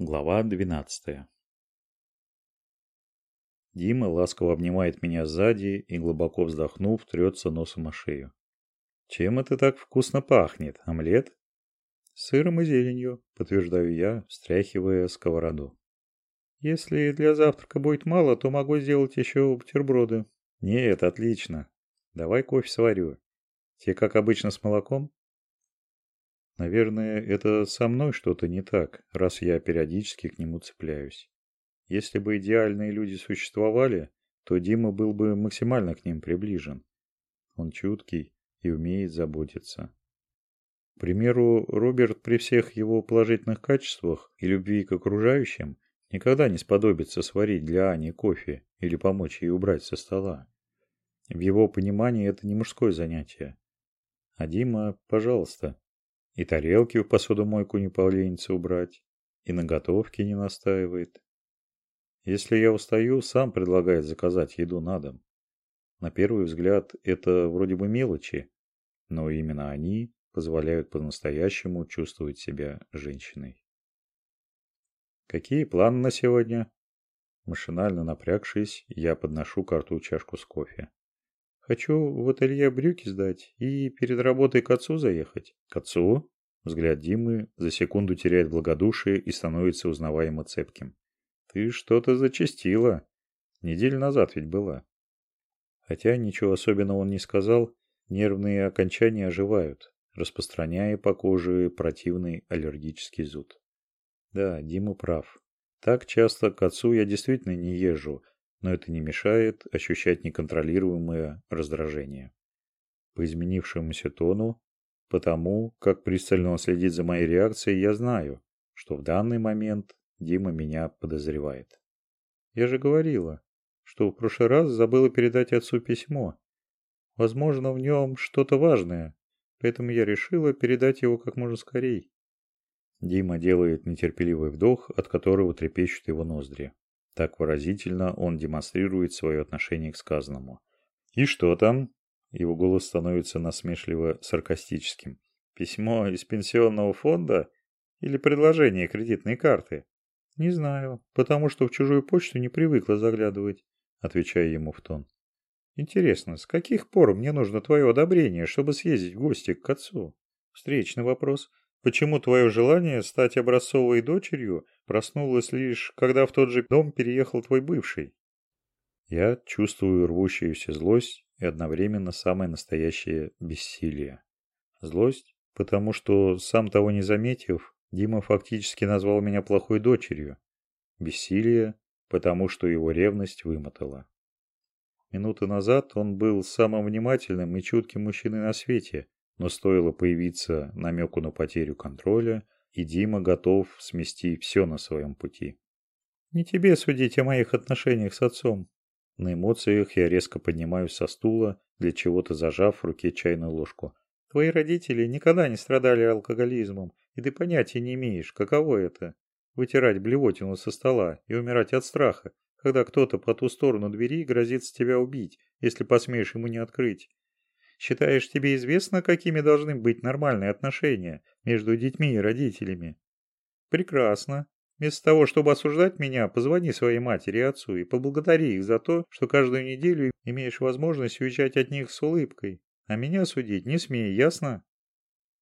Глава 12 Дима ласково обнимает меня сзади и, глубоко вздохнув, трется носом о шею. «Чем это так вкусно пахнет? Омлет?» «Сыром и зеленью», — подтверждаю я, встряхивая сковороду. «Если для завтрака будет мало, то могу сделать еще бутерброды». «Нет, отлично. Давай кофе сварю. Те, как обычно, с молоком?» Наверное, это со мной что-то не так, раз я периодически к нему цепляюсь. Если бы идеальные люди существовали, то Дима был бы максимально к ним приближен. Он чуткий и умеет заботиться. К примеру, Роберт при всех его положительных качествах и любви к окружающим никогда не сподобится сварить для Ани кофе или помочь ей убрать со стола. В его понимании это не мужское занятие. А Дима, пожалуйста, и тарелки в посудомойку не поленится убрать, и на готовке не настаивает. Если я устаю, сам предлагает заказать еду на дом. На первый взгляд, это вроде бы мелочи, но именно они позволяют по-настоящему чувствовать себя женщиной. Какие планы на сегодня? Машинально напрягшись, я подношу к рту чашку с кофе. Хочу в ателье брюки сдать и перед работой к отцу заехать. К отцу? Взгляд Димы за секунду теряет благодушие и становится узнаваемо цепким. Ты что-то зачастила. Неделю назад ведь была. Хотя ничего особенного он не сказал, нервные окончания оживают, распространяя по коже противный аллергический зуд. Да, Дима прав. Так часто к отцу я действительно не езжу, но это не мешает ощущать неконтролируемое раздражение. По изменившемуся тону, потому как пристально он следит за моей реакцией, я знаю, что в данный момент Дима меня подозревает. Я же говорила, что в прошлый раз забыла передать отцу письмо. Возможно, в нем что-то важное, поэтому я решила передать его как можно скорее. Дима делает нетерпеливый вдох, от которого трепещут его ноздри. Так выразительно он демонстрирует свое отношение к сказанному. «И что там?» Его голос становится насмешливо саркастическим. «Письмо из пенсионного фонда? Или предложение кредитной карты?» «Не знаю, потому что в чужую почту не привыкла заглядывать», отвечаю ему в тон. «Интересно, с каких пор мне нужно твое одобрение, чтобы съездить в гости к отцу?» Встречный вопрос. Почему твое желание стать образцовой дочерью проснулось лишь, когда в тот же дом переехал твой бывший? Я чувствую рвущуюся злость и одновременно самое настоящее бессилие. Злость, потому что, сам того не заметив, Дима фактически назвал меня плохой дочерью. Бессилие, потому что его ревность вымотала. Минуты назад он был самым внимательным и чутким мужчиной на свете, но стоило появиться намеку на потерю контроля, и Дима готов смести все на своем пути. «Не тебе судить о моих отношениях с отцом». На эмоциях я резко поднимаюсь со стула, для чего-то зажав в руке чайную ложку. «Твои родители никогда не страдали алкоголизмом, и ты понятия не имеешь, каково это – вытирать блевотину со стола и умирать от страха, когда кто-то по ту сторону двери грозится тебя убить, если посмеешь ему не открыть. Считаешь, тебе известно, какими должны быть нормальные отношения между детьми и родителями? Прекрасно. Вместо того, чтобы осуждать меня, позвони своей матери и отцу и поблагодари их за то, что каждую неделю имеешь возможность уезжать от них с улыбкой. А меня судить не смей, ясно?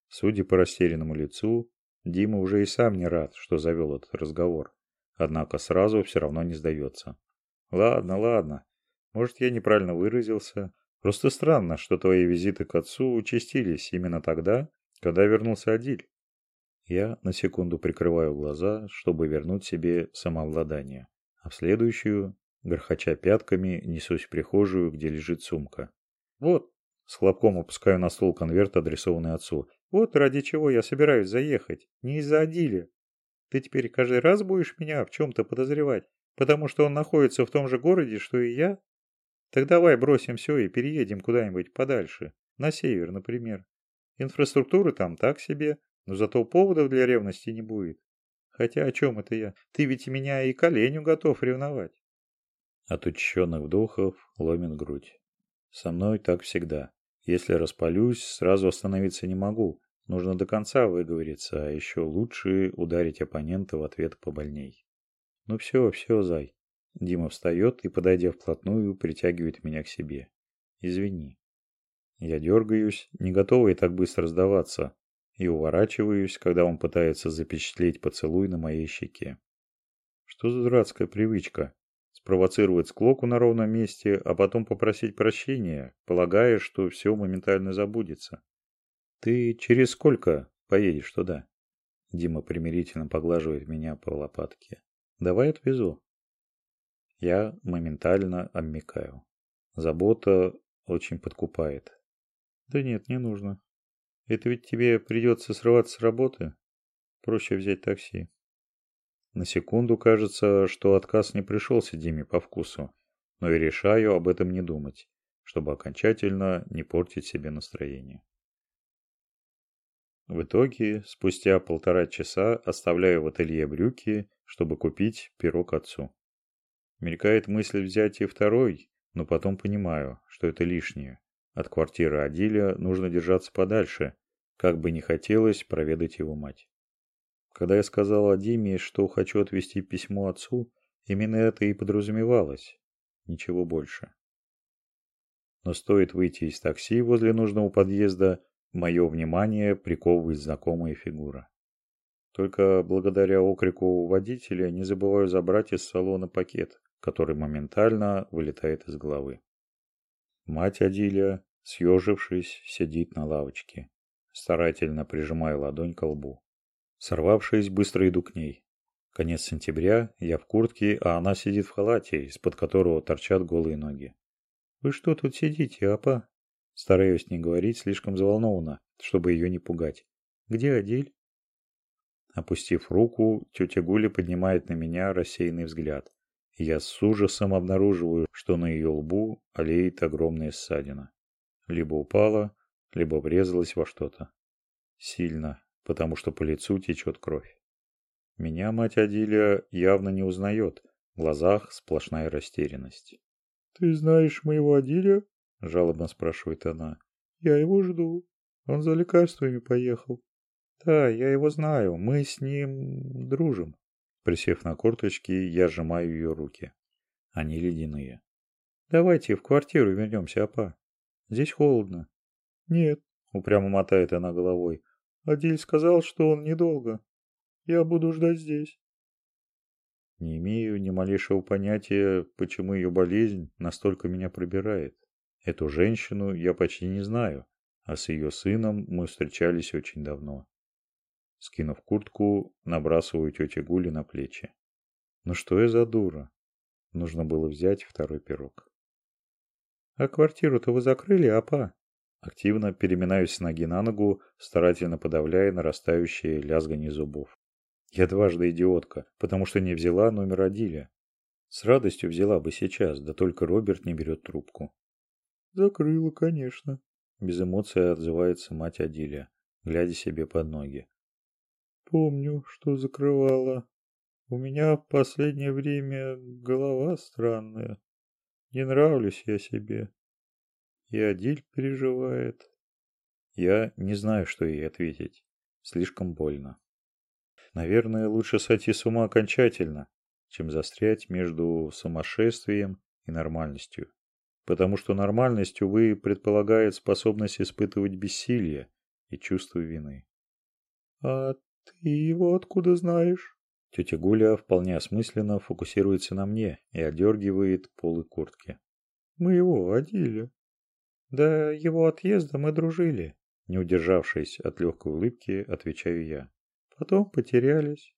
Судя по растерянному лицу, Дима уже и сам не рад, что завел этот разговор. Однако сразу все равно не сдается. Ладно, ладно. Может, я неправильно выразился. Просто странно, что твои визиты к отцу участились именно тогда, когда вернулся Адиль. Я на секунду прикрываю глаза, чтобы вернуть себе самообладание. А в следующую, грохоча пятками, несусь в прихожую, где лежит сумка. Вот, с хлопком опускаю на стол конверт, адресованный отцу. Вот ради чего я собираюсь заехать. Не из-за Адиля. Ты теперь каждый раз будешь меня в чем-то подозревать, потому что он находится в том же городе, что и я? Так давай бросим все и переедем куда-нибудь подальше. На север, например. Инфраструктура там так себе, но зато поводов для ревности не будет. Хотя о чем это я? Ты ведь меня и коленю готов ревновать. От учащенных вдохов ломит грудь. Со мной так всегда. Если распалюсь, сразу остановиться не могу. Нужно до конца выговориться, а еще лучше ударить оппонента в ответ побольней. Ну все, все, зай. Дима встает и, подойдя вплотную, притягивает меня к себе. Извини. Я дергаюсь, не готовый так быстро сдаваться, и уворачиваюсь, когда он пытается запечатлеть поцелуй на моей щеке. Что за дурацкая привычка? Спровоцировать склоку на ровном месте, а потом попросить прощения, полагая, что все моментально забудется. Ты через сколько поедешь туда? Дима примирительно поглаживает меня по лопатке. Давай отвезу. Я моментально обмикаю. Забота очень подкупает. Да нет, не нужно. Это ведь тебе придется срываться с работы. Проще взять такси. На секунду кажется, что отказ не пришелся Диме по вкусу, но и решаю об этом не думать, чтобы окончательно не портить себе настроение. В итоге, спустя полтора часа оставляю в ателье брюки, чтобы купить пирог отцу. Мелькает мысль взять и второй, но потом понимаю, что это лишнее. От квартиры Адиля нужно держаться подальше, как бы не хотелось проведать его мать. Когда я сказал Адиме, что хочу отвезти письмо отцу, именно это и подразумевалось. Ничего больше. Но стоит выйти из такси возле нужного подъезда, мое внимание приковывает знакомая фигура. Только благодаря окрику водителя не забываю забрать из салона пакет, который моментально вылетает из головы. Мать Адиля, съежившись, сидит на лавочке, старательно прижимая ладонь к лбу. Сорвавшись, быстро иду к ней. Конец сентября, я в куртке, а она сидит в халате, из-под которого торчат голые ноги. «Вы что тут сидите, апа?» Стараюсь не говорить слишком взволнованно, чтобы ее не пугать. «Где Адиль?» Опустив руку, тетя Гуля поднимает на меня рассеянный взгляд. Я с ужасом обнаруживаю, что на ее лбу олеет огромная ссадина. Либо упала, либо врезалась во что-то. Сильно, потому что по лицу течет кровь. Меня мать Адиля явно не узнает. В глазах сплошная растерянность. «Ты знаешь моего Адиля?» – жалобно спрашивает она. «Я его жду. Он за лекарствами поехал». «Да, я его знаю. Мы с ним дружим». Присев на корточки, я сжимаю ее руки. Они ледяные. «Давайте в квартиру вернемся, апа. Здесь холодно». «Нет», — упрямо мотает она головой. «Адиль сказал, что он недолго. Я буду ждать здесь». Не имею ни малейшего понятия, почему ее болезнь настолько меня пробирает. Эту женщину я почти не знаю, а с ее сыном мы встречались очень давно. Скинув куртку, набрасываю тете Гули на плечи. Ну что я за дура? Нужно было взять второй пирог. А квартиру-то вы закрыли, апа? Активно переминаюсь с ноги на ногу, старательно подавляя нарастающее лязгание зубов. Я дважды идиотка, потому что не взяла номер Адиля. С радостью взяла бы сейчас, да только Роберт не берет трубку. Закрыла, конечно. Без эмоций отзывается мать Адиля, глядя себе под ноги. Помню, что закрывала. У меня в последнее время голова странная. Не нравлюсь я себе. И Адиль переживает. Я не знаю, что ей ответить. Слишком больно. Наверное, лучше сойти с ума окончательно, чем застрять между сумасшествием и нормальностью. Потому что нормальность, увы, предполагает способность испытывать бессилие и чувство вины. «А «Ты его откуда знаешь?» Тетя Гуля вполне осмысленно фокусируется на мне и одергивает полы куртки. «Мы его одели». «Да его отъезда мы дружили», не удержавшись от легкой улыбки, отвечаю я. «Потом потерялись».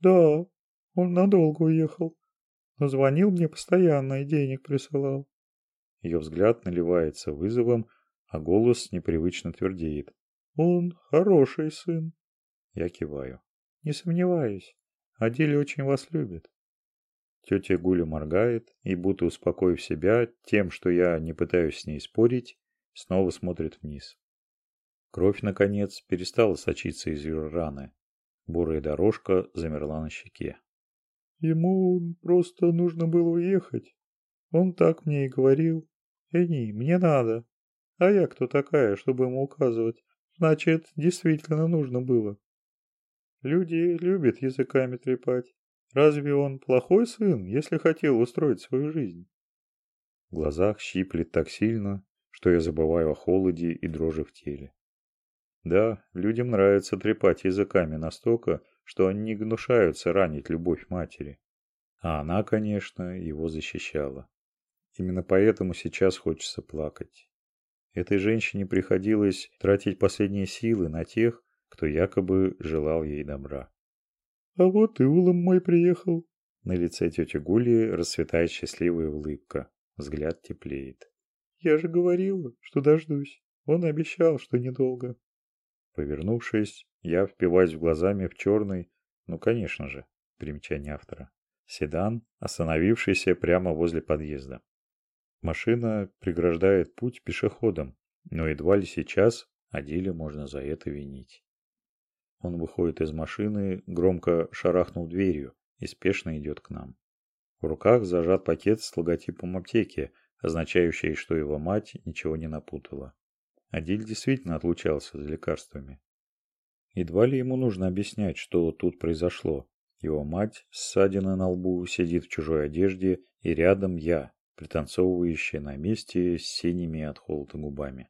«Да, он надолго уехал, но звонил мне постоянно и денег присылал». Ее взгляд наливается вызовом, а голос непривычно твердеет. «Он хороший сын». Я киваю. Не сомневаюсь. Адиль очень вас любит. Тетя Гуля моргает и, будто успокоив себя тем, что я не пытаюсь с ней спорить, снова смотрит вниз. Кровь, наконец, перестала сочиться из ее раны. Бурая дорожка замерла на щеке. Ему просто нужно было уехать. Он так мне и говорил. Эни, мне надо. А я кто такая, чтобы ему указывать? Значит, действительно нужно было. Люди любят языками трепать. Разве он плохой сын, если хотел устроить свою жизнь? В глазах щиплет так сильно, что я забываю о холоде и дрожи в теле. Да, людям нравится трепать языками настолько, что они не гнушаются ранить любовь матери. А она, конечно, его защищала. Именно поэтому сейчас хочется плакать. Этой женщине приходилось тратить последние силы на тех, кто якобы желал ей добра. «А вот и улом мой приехал». На лице тети Гули расцветает счастливая улыбка. Взгляд теплеет. «Я же говорила, что дождусь. Он обещал, что недолго». Повернувшись, я впиваюсь глазами в черный, ну, конечно же, примечание автора, седан, остановившийся прямо возле подъезда. Машина преграждает путь пешеходам, но едва ли сейчас Адиля можно за это винить. Он выходит из машины, громко шарахнул дверью и спешно идет к нам. В руках зажат пакет с логотипом аптеки, означающий, что его мать ничего не напутала. Адиль действительно отлучался за лекарствами. Едва ли ему нужно объяснять, что тут произошло. Его мать, ссадина на лбу, сидит в чужой одежде, и рядом я, пританцовывающая на месте с синими от холода губами.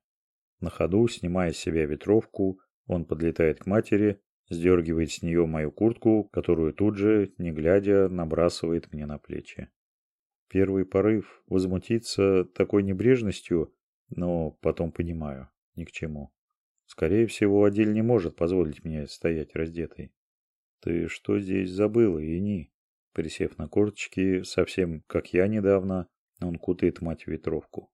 На ходу, снимая с себя ветровку, он подлетает к матери, сдергивает с нее мою куртку, которую тут же, не глядя, набрасывает мне на плечи. Первый порыв возмутиться такой небрежностью, но потом понимаю, ни к чему. Скорее всего, Адиль не может позволить мне стоять раздетой. «Ты что здесь забыла, Ини?» Присев на корточки, совсем как я недавно, он кутает мать ветровку.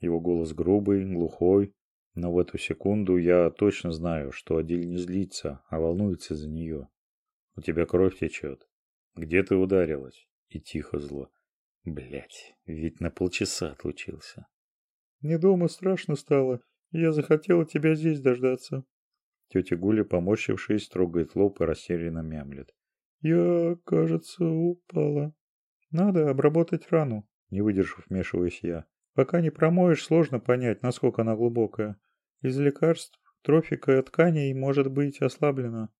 Его голос грубый, глухой, но в эту секунду я точно знаю, что Адиль не злится, а волнуется за нее. У тебя кровь течет. Где ты ударилась? И тихо зло. Блять, ведь на полчаса отлучился. Мне дома страшно стало. Я захотела тебя здесь дождаться. Тетя Гуля, поморщившись, трогает лоб и растерянно мямлет. Я, кажется, упала. Надо обработать рану. Не выдержав, вмешиваюсь я. Пока не промоешь, сложно понять, насколько она глубокая. Из лекарств трофика тканей может быть ослаблена.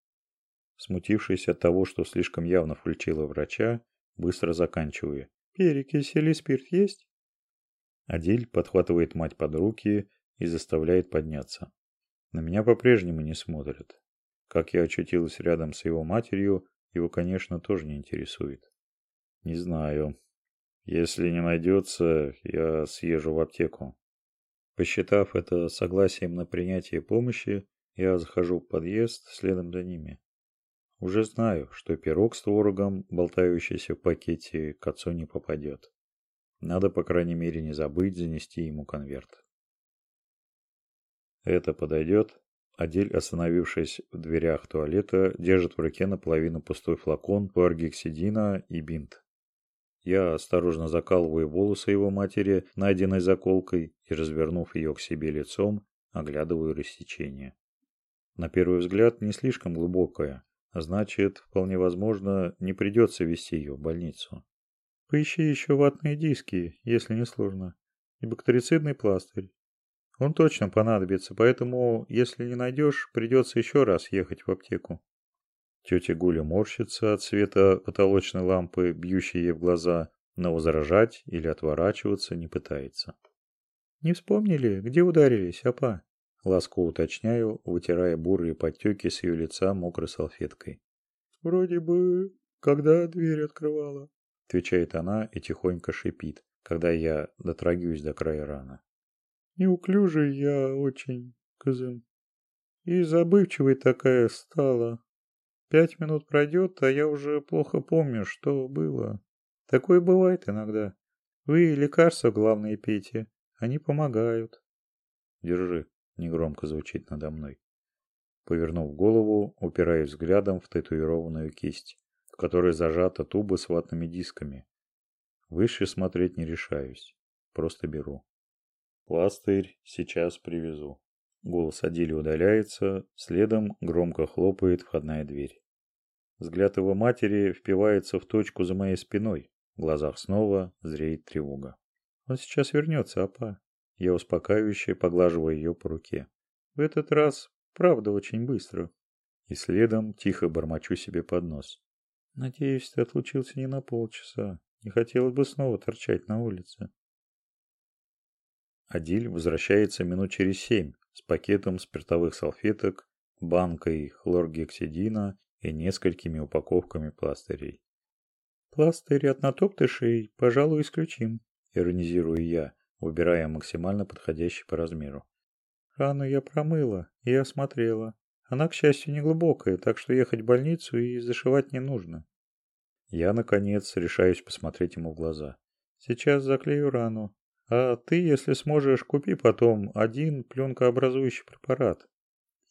Смутившись от того, что слишком явно включила врача, быстро заканчиваю. Перекись или спирт есть? Адель подхватывает мать под руки и заставляет подняться. На меня по-прежнему не смотрят. Как я очутилась рядом с его матерью, его, конечно, тоже не интересует. Не знаю, если не найдется, я съезжу в аптеку. Посчитав это согласием на принятие помощи, я захожу в подъезд следом за ними. Уже знаю, что пирог с творогом, болтающийся в пакете, к отцу не попадет. Надо, по крайней мере, не забыть занести ему конверт. Это подойдет. Адель, остановившись в дверях туалета, держит в руке наполовину пустой флакон паргексидина и бинт. Я осторожно закалываю волосы его матери, найденной заколкой, и, развернув ее к себе лицом, оглядываю рассечение. На первый взгляд не слишком глубокое, а значит, вполне возможно, не придется вести ее в больницу. Поищи еще ватные диски, если не сложно, и бактерицидный пластырь. Он точно понадобится, поэтому, если не найдешь, придется еще раз ехать в аптеку. Тетя Гуля морщится от света потолочной лампы, бьющей ей в глаза, но возражать или отворачиваться не пытается. «Не вспомнили, где ударились, апа?» Ласково уточняю, вытирая бурые подтеки с ее лица мокрой салфеткой. «Вроде бы, когда дверь открывала», — отвечает она и тихонько шипит, когда я дотрагиваюсь до края раны. «Неуклюжий я очень, Кызым, и забывчивой такая стала. Пять минут пройдет, а я уже плохо помню, что было. Такое бывает иногда. Вы лекарства главные пейте, они помогают. Держи, негромко звучит надо мной. Повернув голову, упираясь взглядом в татуированную кисть, в которой зажата туба с ватными дисками. Выше смотреть не решаюсь, просто беру. Пластырь сейчас привезу. Голос Адили удаляется, следом громко хлопает входная дверь. Взгляд его матери впивается в точку за моей спиной. В глазах снова зреет тревога. Он сейчас вернется, апа. Я успокаивающе поглаживаю ее по руке. В этот раз Правда, очень быстро. И следом тихо бормочу себе под нос. Надеюсь, ты отлучился не на полчаса. Не хотелось бы снова торчать на улице. Адиль возвращается минут через семь с пакетом спиртовых салфеток, банкой хлоргексидина и несколькими упаковками пластырей. Пластырь от натоптышей, пожалуй, исключим, иронизирую я, выбирая максимально подходящий по размеру. Рану я промыла и осмотрела. Она, к счастью, не глубокая, так что ехать в больницу и зашивать не нужно. Я, наконец, решаюсь посмотреть ему в глаза. Сейчас заклею рану. А ты, если сможешь, купи потом один пленкообразующий препарат.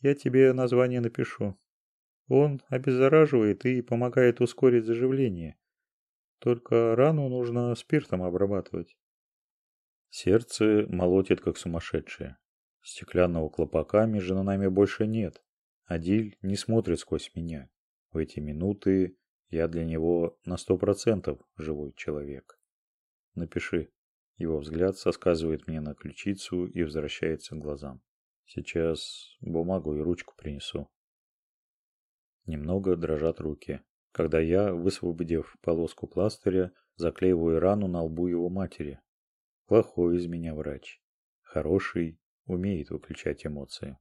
Я тебе название напишу. Он обеззараживает и помогает ускорить заживление. Только рану нужно спиртом обрабатывать. Сердце молотит как сумасшедшее. Стеклянного клопака между нами больше нет. Адиль не смотрит сквозь меня. В эти минуты я для него на сто процентов живой человек. Напиши. Его взгляд соскальзывает мне на ключицу и возвращается к глазам. Сейчас бумагу и ручку принесу. Немного дрожат руки, когда я, высвободив полоску пластыря, заклеиваю рану на лбу его матери. Плохой из меня врач. Хороший умеет выключать эмоции.